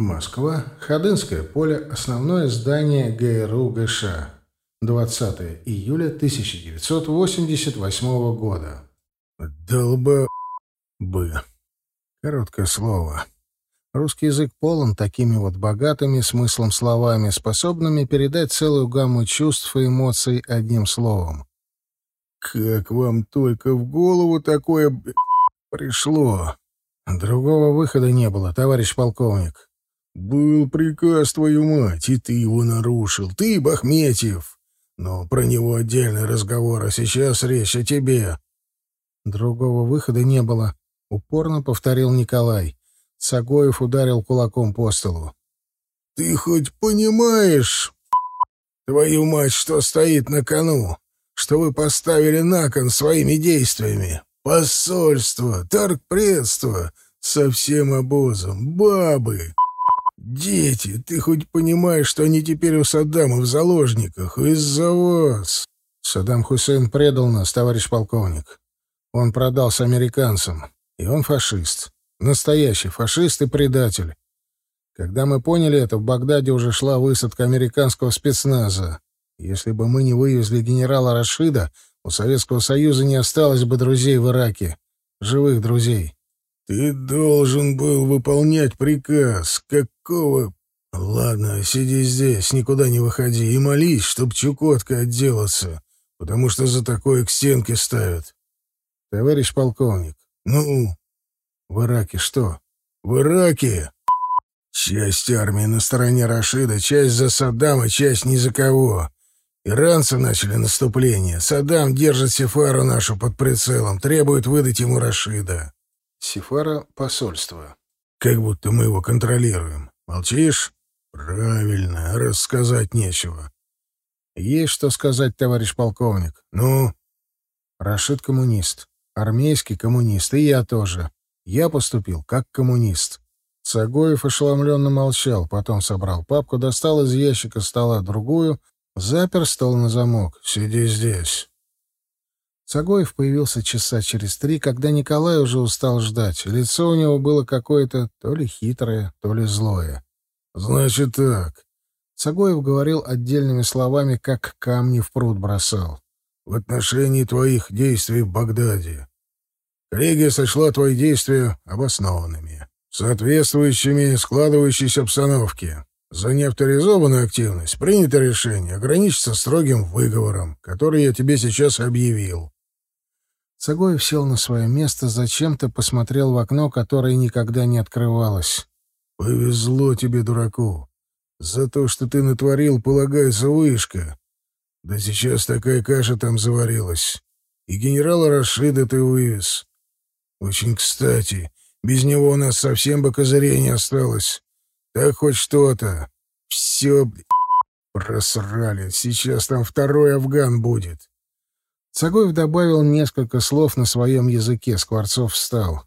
Москва, Ходынское поле, основное здание ГРУ ГШ. 20 июля 1988 года. Долба... бы. Короткое слово. Русский язык полон такими вот богатыми смыслом словами, способными передать целую гамму чувств и эмоций одним словом. Как вам только в голову такое пришло? Другого выхода не было, товарищ полковник. Был приказ, твою мать, и ты его нарушил. Ты, Бахметьев. Но про него отдельный разговор, а сейчас речь о тебе. Другого выхода не было, упорно повторил Николай. Сагоев ударил кулаком по столу. Ты хоть понимаешь, твою мать, что стоит на кону? Что вы поставили на кон своими действиями? Посольство, торгпредство, со всем обозом, бабы. «Дети, ты хоть понимаешь, что они теперь у Саддама в заложниках? Из-за вас!» «Саддам Хусейн предал нас, товарищ полковник. Он продался американцам, и он фашист. Настоящий фашист и предатель. Когда мы поняли это, в Багдаде уже шла высадка американского спецназа. Если бы мы не вывезли генерала Рашида, у Советского Союза не осталось бы друзей в Ираке. Живых друзей. «Ты должен был выполнять приказ. Какого...» «Ладно, сиди здесь, никуда не выходи и молись, чтоб Чукотка отделаться, потому что за такое к стенке ставят». «Товарищ полковник, ну...» «В Ираке что?» «В Ираке...» «Часть армии на стороне Рашида, часть за Саддама, часть ни за кого. Иранцы начали наступление. Саддам держит Сефару нашу под прицелом, требует выдать ему Рашида». Сифара — посольство. Как будто мы его контролируем. Молчишь? Правильно, рассказать нечего. Есть что сказать, товарищ полковник. Ну? Рашид коммунист. Армейский коммунист. И я тоже. Я поступил как коммунист. Цагоев ошеломленно молчал, потом собрал папку, достал из ящика стола другую, запер стол на замок. «Сиди здесь». Цагоев появился часа через три, когда Николай уже устал ждать. Лицо у него было какое-то то ли хитрое, то ли злое. «Значит так». Цагоев говорил отдельными словами, как камни в пруд бросал. «В отношении твоих действий в Багдаде. Коллегия сочла твои действия обоснованными, соответствующими складывающейся обстановке. За неавторизованную активность принято решение ограничиться строгим выговором, который я тебе сейчас объявил. Цагоев сел на свое место, зачем-то посмотрел в окно, которое никогда не открывалось. «Повезло тебе, дураку. За то, что ты натворил, полагается вышка. Да сейчас такая каша там заварилась. И генерала Рашида ты вывез. Очень кстати, без него у нас совсем бы козырей не осталось. Так хоть что-то. Все, просрали. Сейчас там второй афган будет. Цагоев добавил несколько слов на своем языке. Скворцов встал.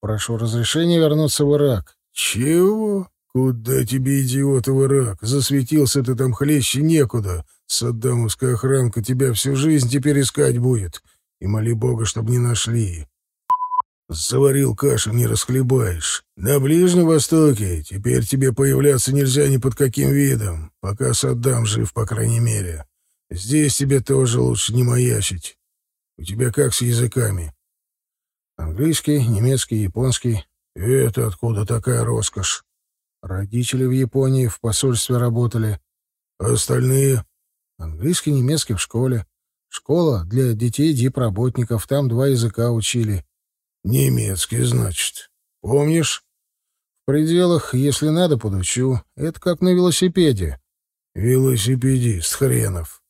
«Прошу разрешения вернуться в Ирак». «Чего? Куда тебе, идиот, в Ирак? Засветился ты там хлеще некуда. Саддамовская охранка тебя всю жизнь теперь искать будет. И моли Бога, чтобы не нашли. Заварил кашу, не расхлебаешь. На Ближнем Востоке теперь тебе появляться нельзя ни под каким видом, пока Саддам жив, по крайней мере». Здесь тебе тоже лучше не маячить. У тебя как с языками? Английский, немецкий, японский. Это откуда такая роскошь? Родители в Японии в посольстве работали. А остальные? Английский, немецкий в школе. Школа для детей дипработников. Там два языка учили. Немецкий, значит. Помнишь? В пределах, если надо, подучу. Это как на велосипеде. Велосипедист хренов.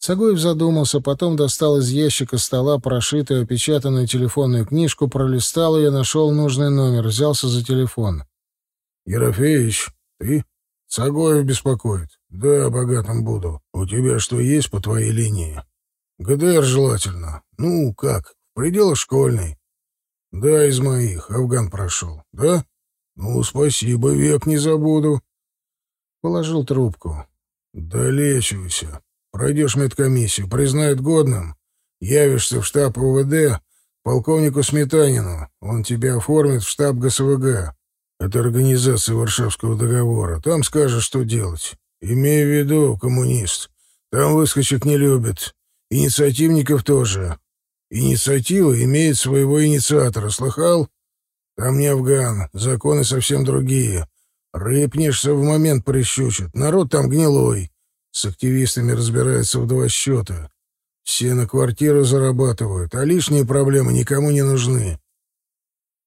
Сагоев задумался, потом достал из ящика стола прошитую, опечатанную телефонную книжку, пролистал ее, нашел нужный номер, взялся за телефон. — Ерофеевич, ты? Сагоев беспокоит. Да, богатым буду. У тебя что есть по твоей линии? ГДР желательно. Ну, как? В пределах школьной. Да, из моих. Афган прошел. Да? Ну, спасибо, век не забуду. Положил трубку. Долечивайся. Пройдешь медкомиссию, признают годным, явишься в штаб УВД полковнику Сметанину, он тебя оформит в штаб ГСВГ. от Организации Варшавского договора. Там скажешь, что делать. Имею в виду, коммунист. Там выскочек не любят. Инициативников тоже. Инициатива имеет своего инициатора, слыхал? Там не Афган, законы совсем другие. Рыпнешься в момент прищучат. Народ там гнилой. С активистами разбирается в два счета. Все на квартиру зарабатывают, а лишние проблемы никому не нужны.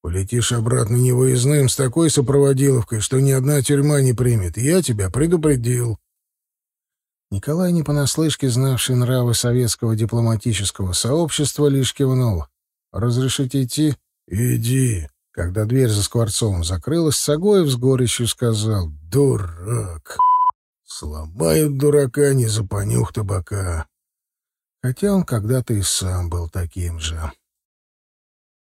Полетишь обратно невыездным с такой сопроводиловкой, что ни одна тюрьма не примет. Я тебя предупредил. Николай, не понаслышке знавший нравы советского дипломатического сообщества, лишь кивнул. «Разрешите идти?» «Иди». Когда дверь за Скворцовым закрылась, Сагоев с горечью сказал «Дурак! Сломают дурака не за понюх табака». Хотя он когда-то и сам был таким же.